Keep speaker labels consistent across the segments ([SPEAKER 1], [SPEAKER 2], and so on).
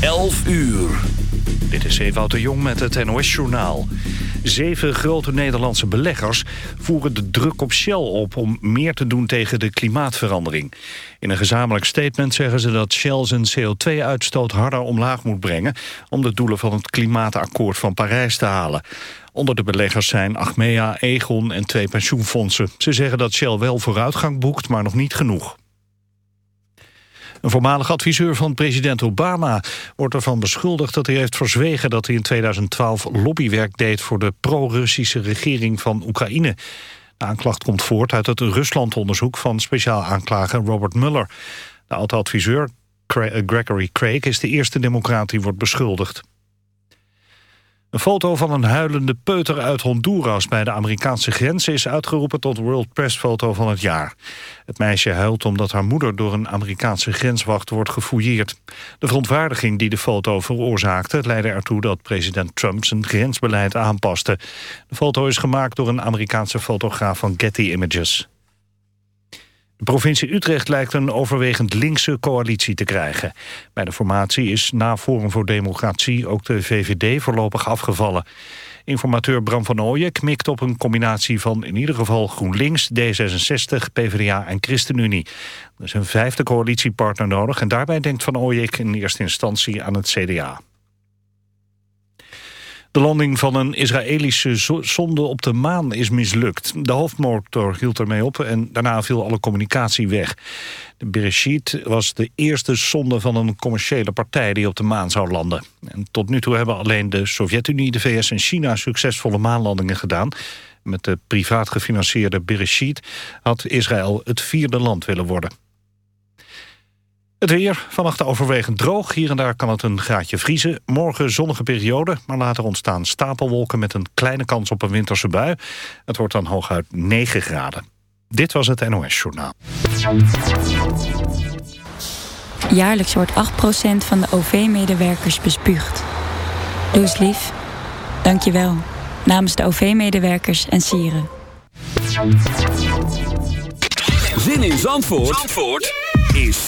[SPEAKER 1] 11 uur. Dit is Ewout de Jong met het NOS-journaal. Zeven grote Nederlandse beleggers voeren de druk op Shell op... om meer te doen tegen de klimaatverandering. In een gezamenlijk statement zeggen ze dat Shell zijn CO2-uitstoot harder omlaag moet brengen... om de doelen van het klimaatakkoord van Parijs te halen. Onder de beleggers zijn Achmea, Egon en twee pensioenfondsen. Ze zeggen dat Shell wel vooruitgang boekt, maar nog niet genoeg. Een voormalig adviseur van president Obama wordt ervan beschuldigd dat hij heeft verzwegen dat hij in 2012 lobbywerk deed voor de pro-Russische regering van Oekraïne. De aanklacht komt voort uit het Ruslandonderzoek van speciaal aanklager Robert Mueller. De oud-adviseur Gregory Craig is de eerste democraat die wordt beschuldigd. Een foto van een huilende peuter uit Honduras bij de Amerikaanse grens is uitgeroepen tot World Press Foto van het jaar. Het meisje huilt omdat haar moeder door een Amerikaanse grenswacht wordt gefouilleerd. De verontwaardiging die de foto veroorzaakte leidde ertoe dat president Trump zijn grensbeleid aanpaste. De foto is gemaakt door een Amerikaanse fotograaf van Getty Images. De provincie Utrecht lijkt een overwegend linkse coalitie te krijgen. Bij de formatie is na Forum voor Democratie ook de VVD voorlopig afgevallen. Informateur Bram van Ooyen mikt op een combinatie van in ieder geval GroenLinks, D66, PvdA en ChristenUnie. Er is een vijfde coalitiepartner nodig en daarbij denkt van Ooyek in eerste instantie aan het CDA. De landing van een Israëlische zonde op de maan is mislukt. De hoofdmotor hield ermee op en daarna viel alle communicatie weg. De Bereshit was de eerste zonde van een commerciële partij die op de maan zou landen. En tot nu toe hebben alleen de Sovjet-Unie, de VS en China succesvolle maanlandingen gedaan. Met de privaat gefinancierde Bereshit had Israël het vierde land willen worden. Het weer, vannacht overwegend droog. Hier en daar kan het een graadje vriezen. Morgen zonnige periode, maar later ontstaan stapelwolken... met een kleine kans op een winterse bui. Het wordt dan hooguit 9 graden. Dit was het NOS Journaal.
[SPEAKER 2] Jaarlijks wordt 8% van de OV-medewerkers bespuugd. Doe eens lief. Dank je wel. Namens de OV-medewerkers en sieren.
[SPEAKER 1] Zin in Zandvoort? Zandvoort? is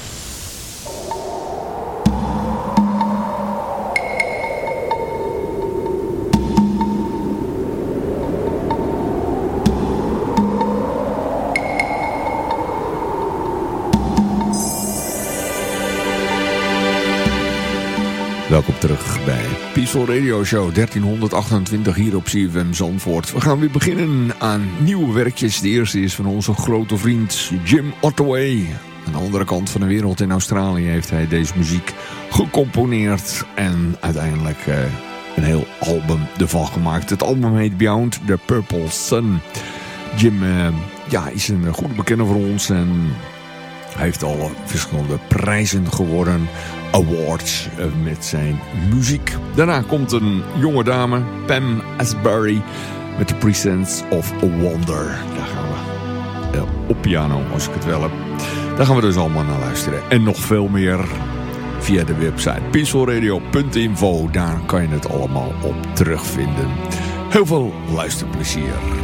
[SPEAKER 3] Welkom terug bij Peaceful Radio Show 1328 hier op CFM Zandvoort. We gaan weer beginnen aan nieuwe werkjes. De eerste is van onze grote vriend Jim Ottaway. Aan de andere kant van de wereld in Australië heeft hij deze muziek gecomponeerd. En uiteindelijk uh, een heel album ervan gemaakt. Het album heet Beyond the Purple Sun. Jim uh, ja, is een goede bekende voor ons en hij heeft al verschillende prijzen gewonnen awards eh, met zijn muziek. Daarna komt een jonge dame, Pam Asbury, met The Presence of Wonder. Daar gaan we uh, op piano, als ik het wel heb. Daar gaan we dus allemaal naar luisteren. En nog veel meer via de website peacefulradio.info. Daar kan je het allemaal op terugvinden. Heel veel luisterplezier.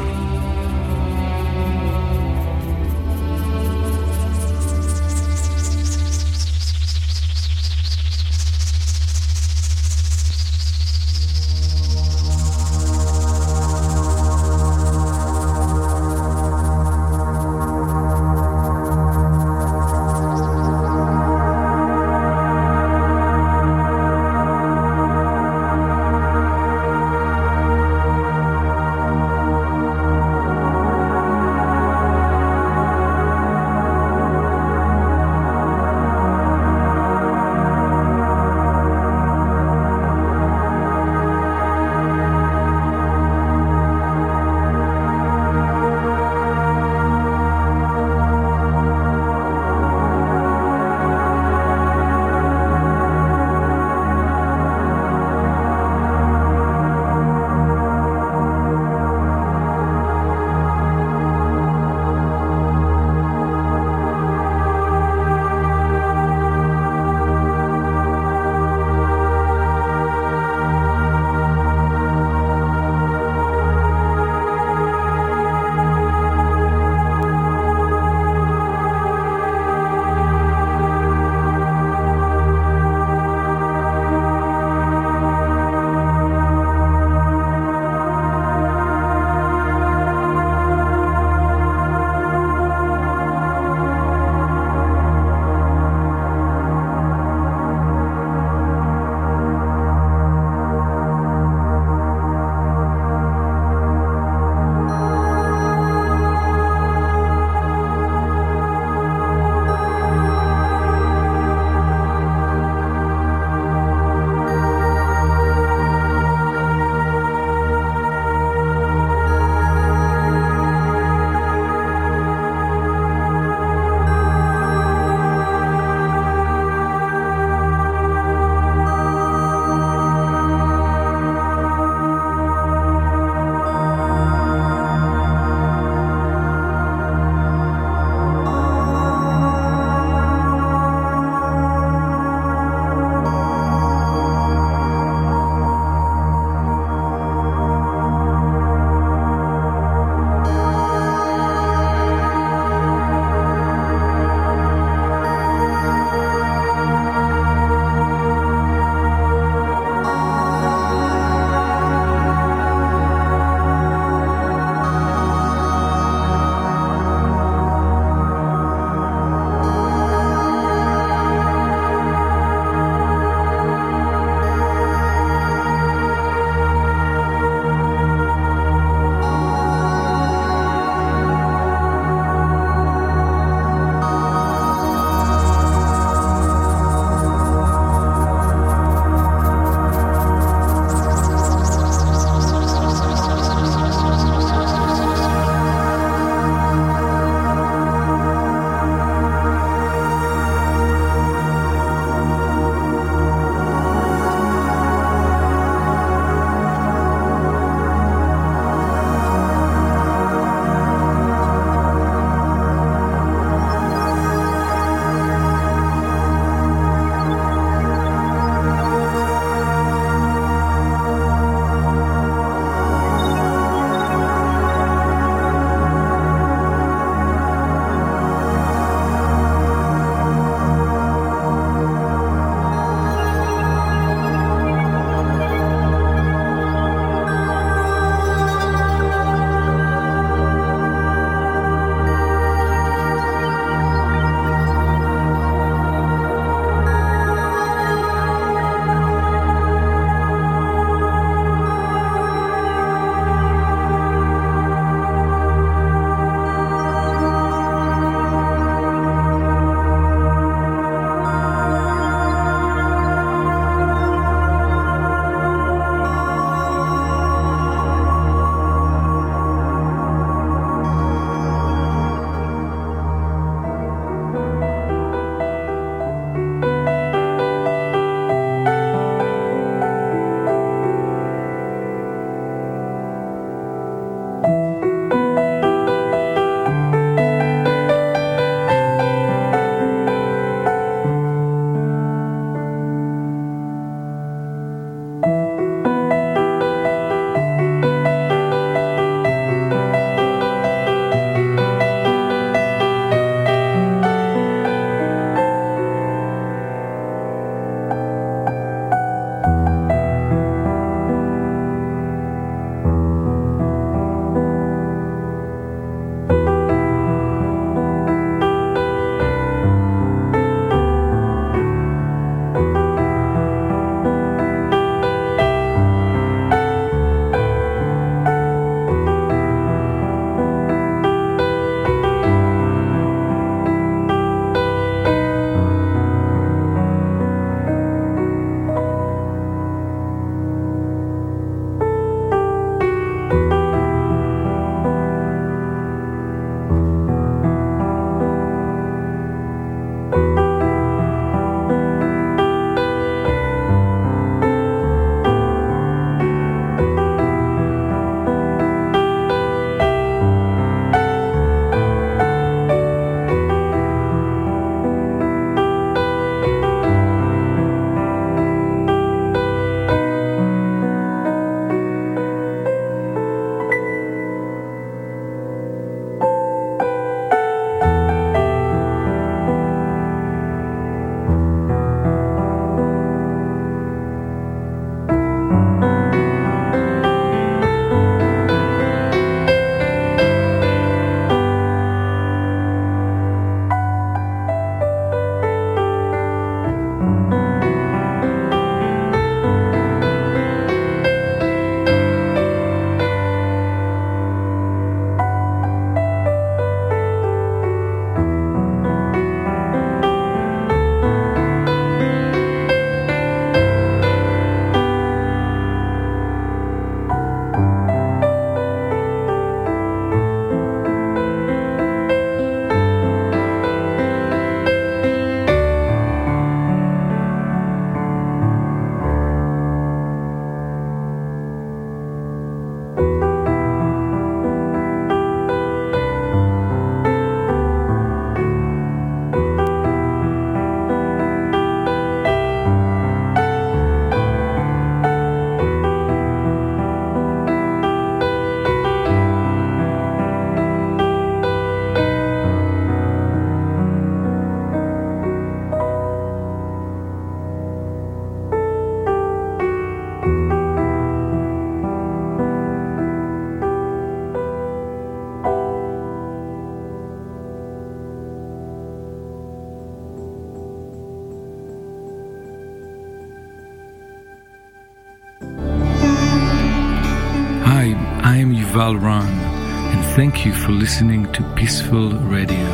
[SPEAKER 4] Val Ron, and thank you for listening to Peaceful Radio.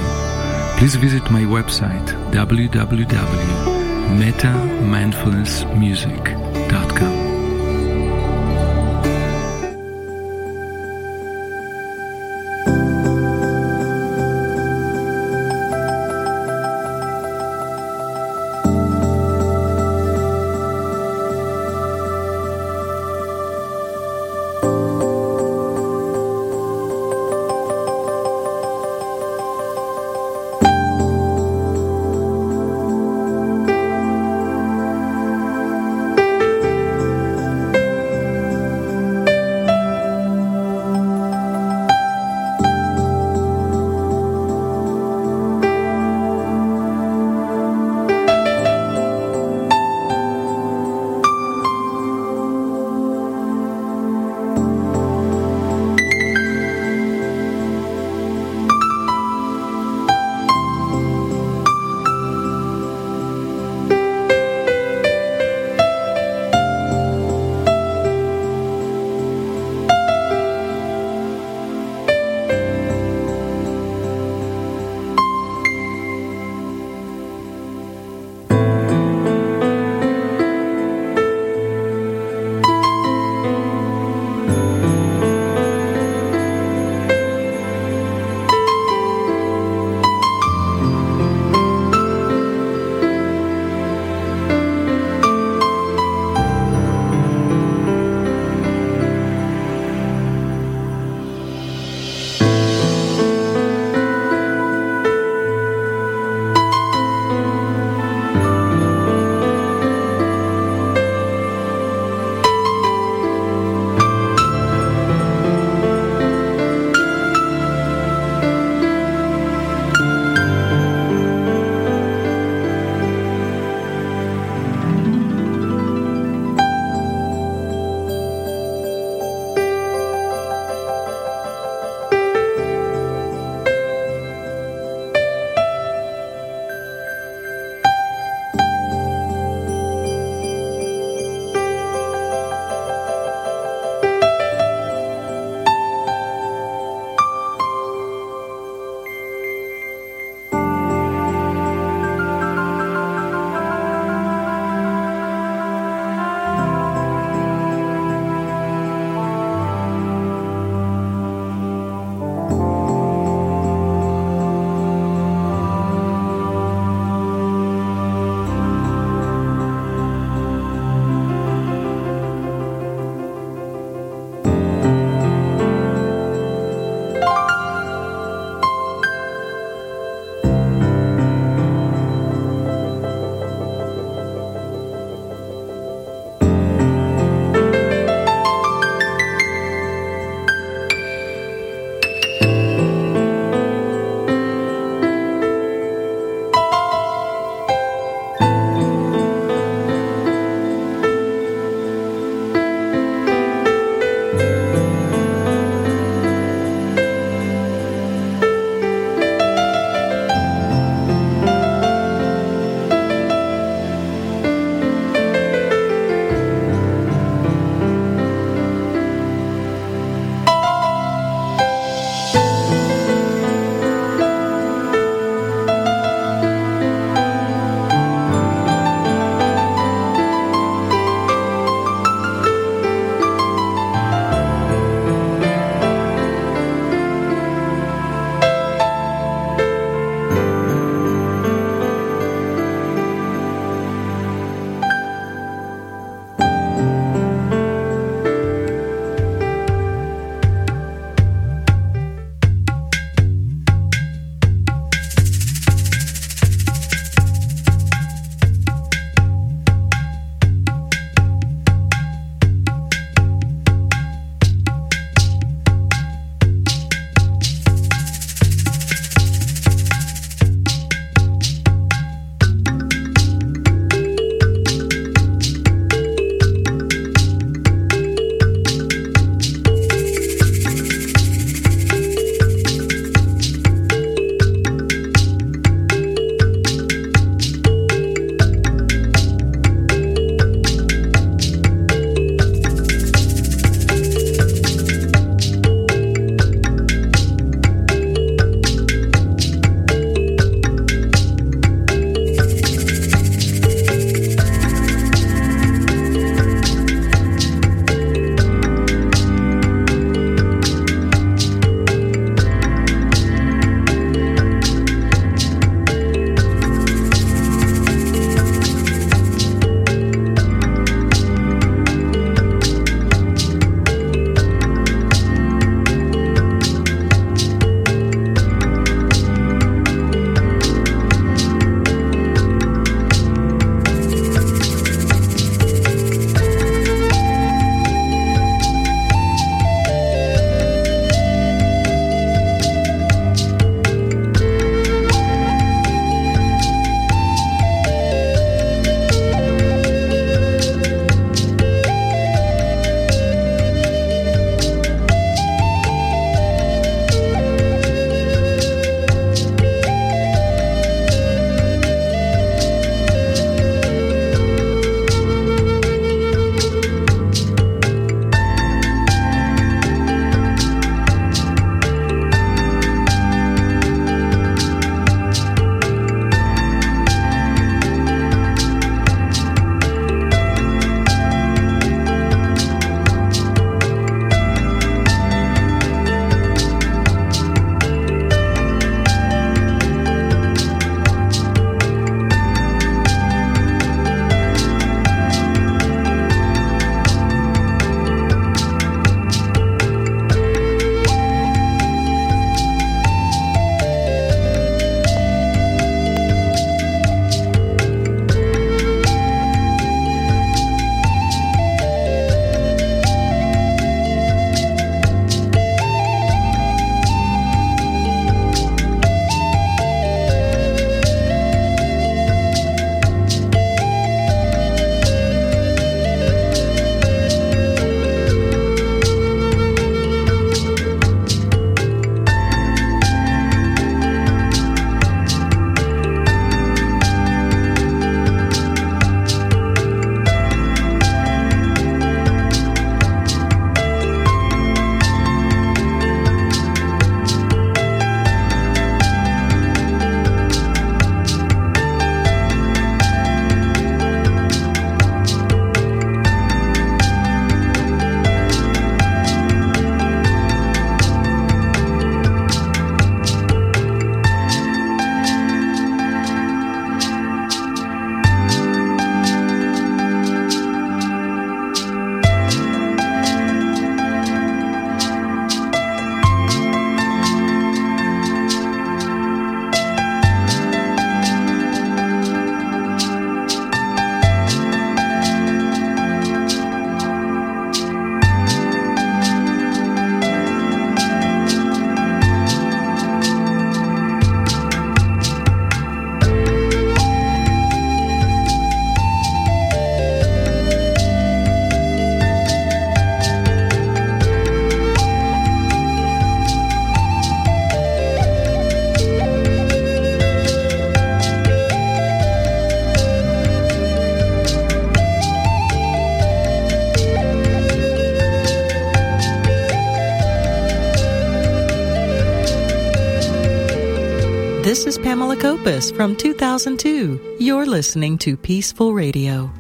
[SPEAKER 4] Please visit my website www.metamindfulnessmusic.com.
[SPEAKER 5] Pamela Copus from 2002. You're listening to Peaceful Radio.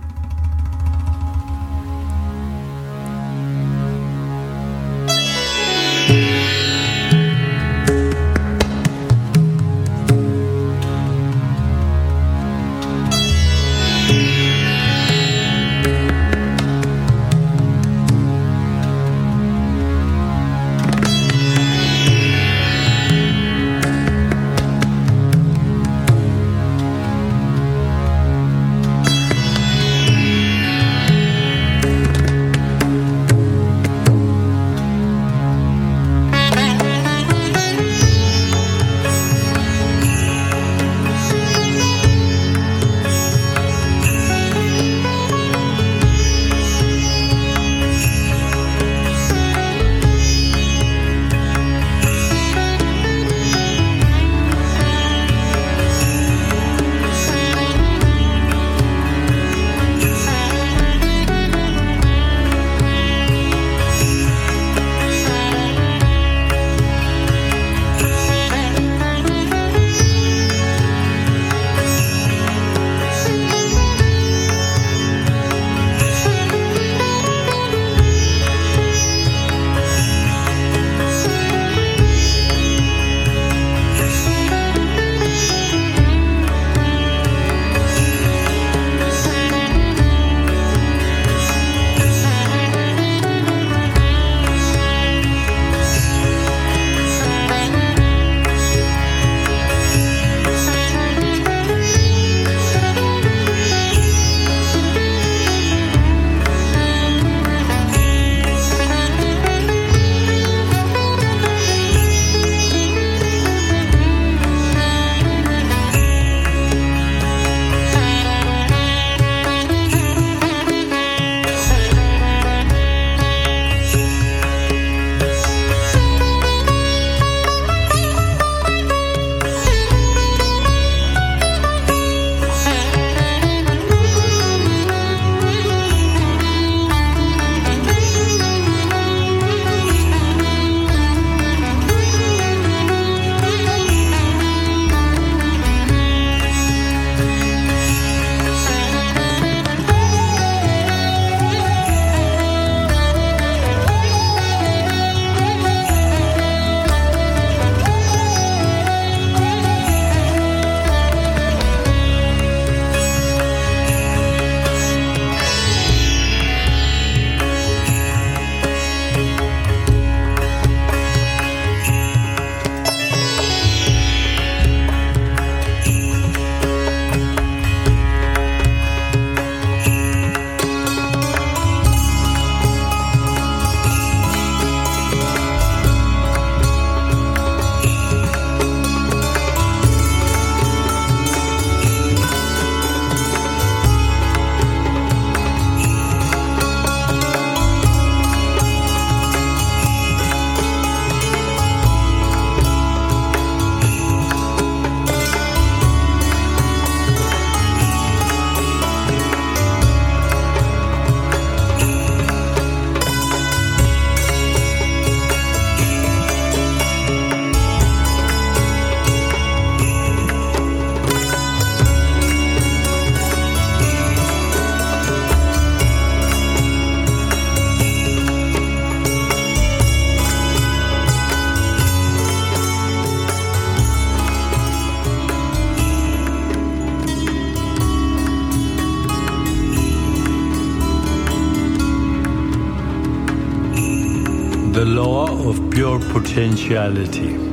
[SPEAKER 6] Potentiality.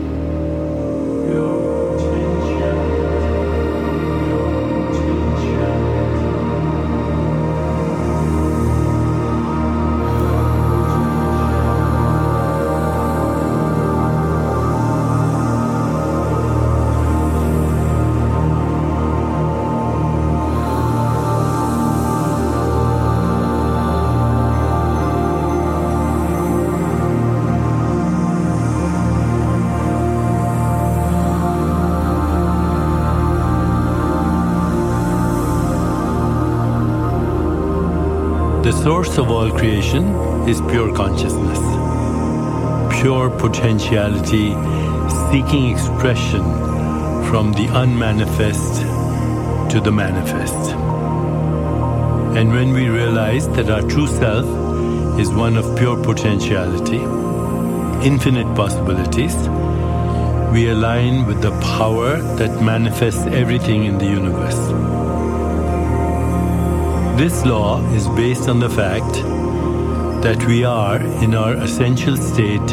[SPEAKER 6] Of all creation is pure consciousness, pure potentiality seeking expression from the unmanifest to the manifest. And when we realize that our true self is one of pure potentiality, infinite possibilities, we align with the power that manifests everything in the universe. This law is based on the fact that we are, in our essential state,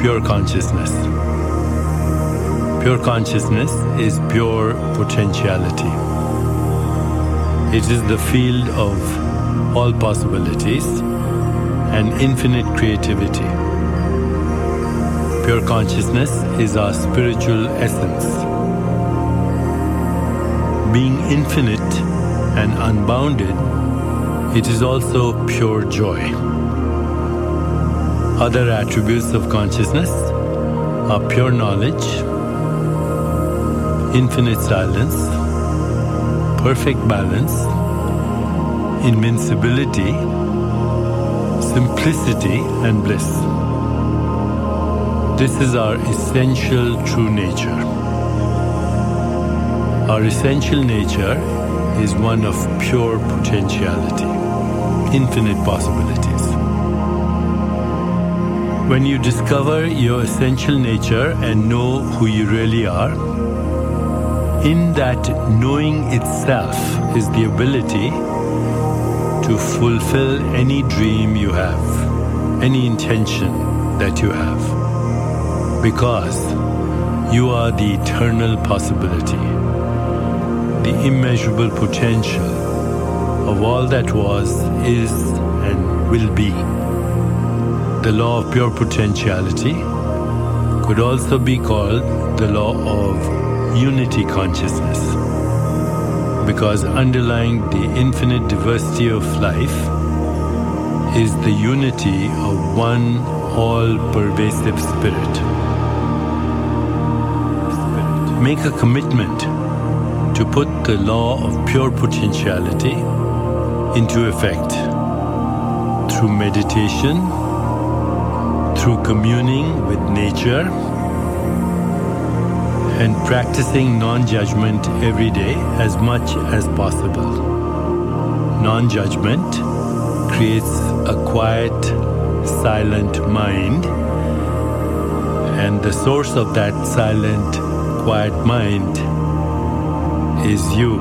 [SPEAKER 6] pure consciousness. Pure consciousness is pure potentiality. It is the field of all possibilities and infinite creativity. Pure consciousness is our spiritual essence. Being infinite and unbounded, it is also pure joy. Other attributes of consciousness are pure knowledge, infinite silence, perfect balance, invincibility, simplicity, and bliss. This is our essential true nature. Our essential nature is one of pure potentiality, infinite possibilities. When you discover your essential nature and know who you really are, in that knowing itself is the ability to fulfill any dream you have, any intention that you have. Because you are the eternal possibility, the immeasurable potential of all that was, is, and will be. The law of pure potentiality could also be called the law of unity consciousness because underlying the infinite diversity of life is the unity of one all pervasive spirit. Make a commitment to put the law of pure potentiality into effect through meditation, through communing with nature, and practicing non judgment every day as much as possible. Non judgment creates a quiet, silent mind, and the source of that silent, quiet mind is you,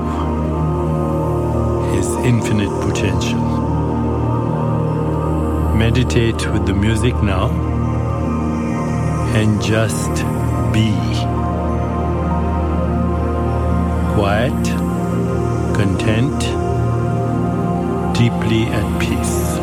[SPEAKER 6] is infinite potential. Meditate with the music now and just be quiet, content, deeply at peace.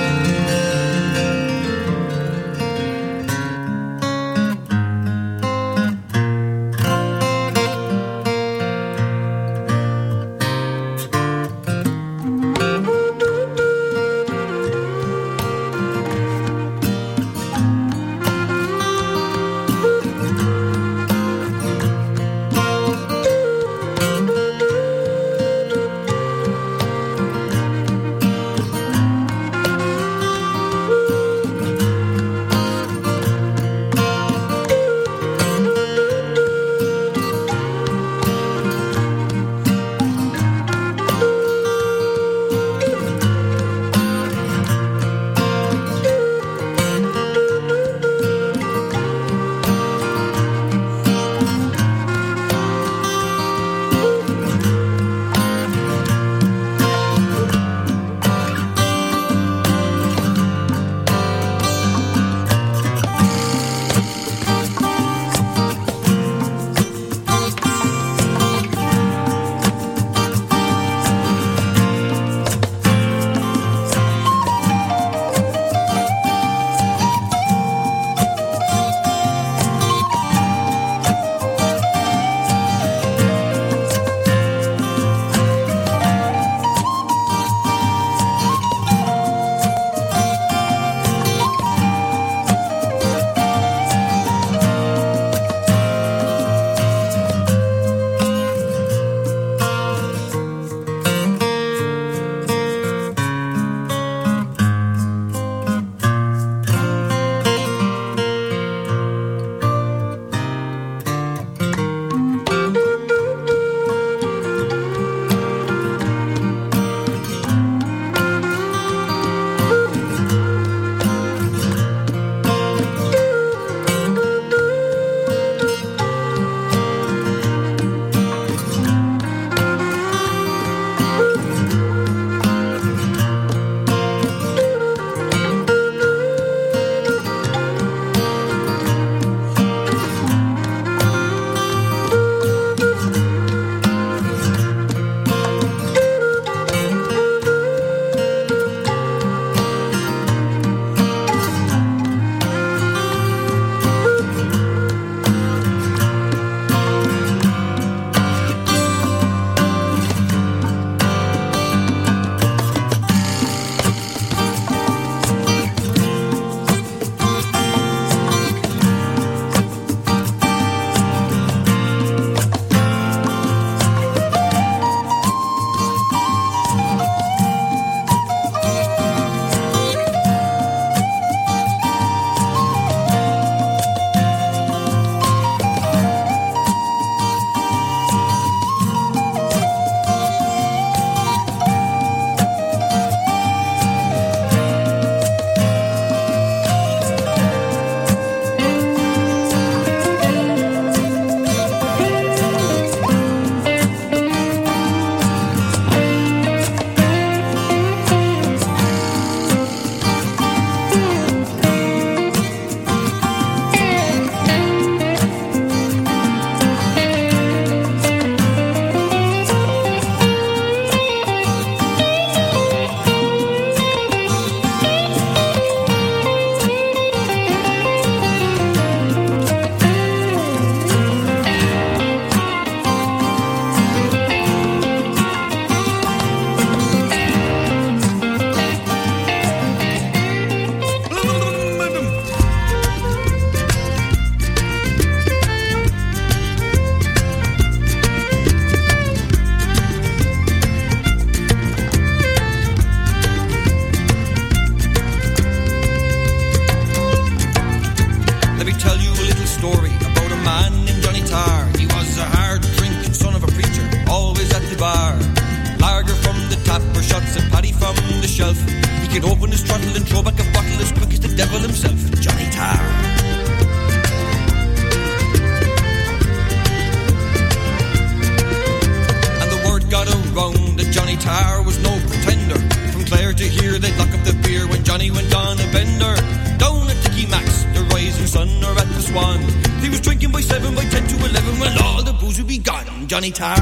[SPEAKER 7] gone. Johnny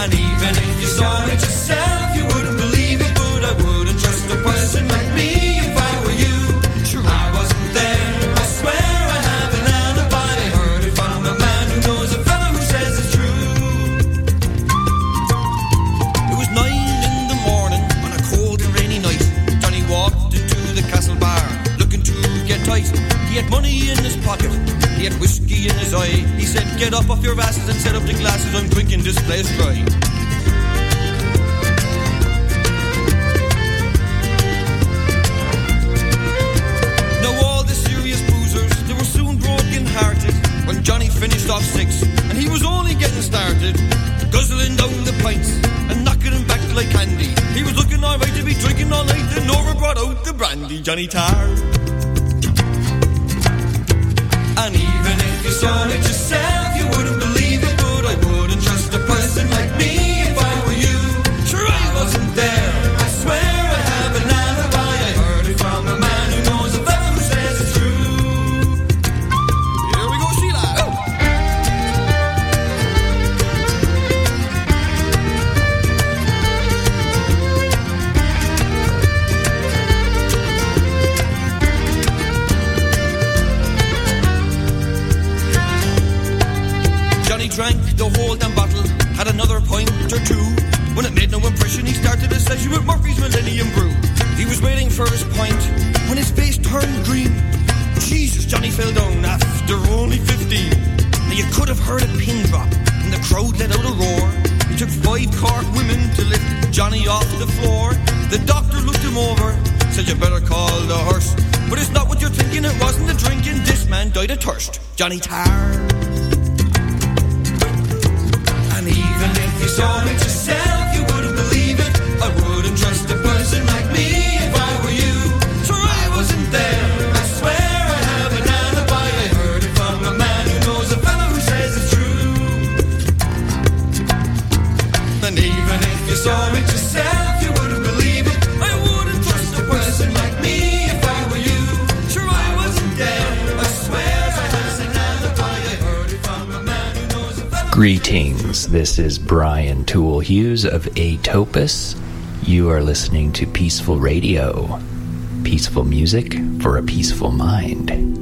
[SPEAKER 7] And even if you saw it yourself, you wouldn't believe it, but I wouldn't trust a person like me if I were you. I wasn't there. I swear I have an alibi. I heard it from a man who knows a fellow who says it's true. It was nine in the morning on a cold and rainy night. Johnny walked into the castle bar, looking to get tight. He had money in his pocket, he had whiskey in his eye. He said, Get up off your asses and set up the glasses. I'm drinking this place dry. Now all the serious boozers, they were soon broken hearted when Johnny finished off six, and he was only getting started, guzzling down the pints and knocking them back like candy. He was looking alright to be drinking all night, then Nora brought out the brandy, Johnny Tarr. Even if you saw it yourself, turned green. Jesus, Johnny fell down after only 15. Now you could have heard a pin drop, and the crowd let out a roar. It took five Cork women to lift Johnny off the floor. The doctor looked him over, said you better call the hearse. But it's not what you're thinking, it wasn't the drinking. This man died of thirst. Johnny Tarr. And even if you saw it yourself,
[SPEAKER 8] Greetings, this is Brian Tool Hughes of Atopus. You are listening to Peaceful Radio. Peaceful music for a peaceful mind.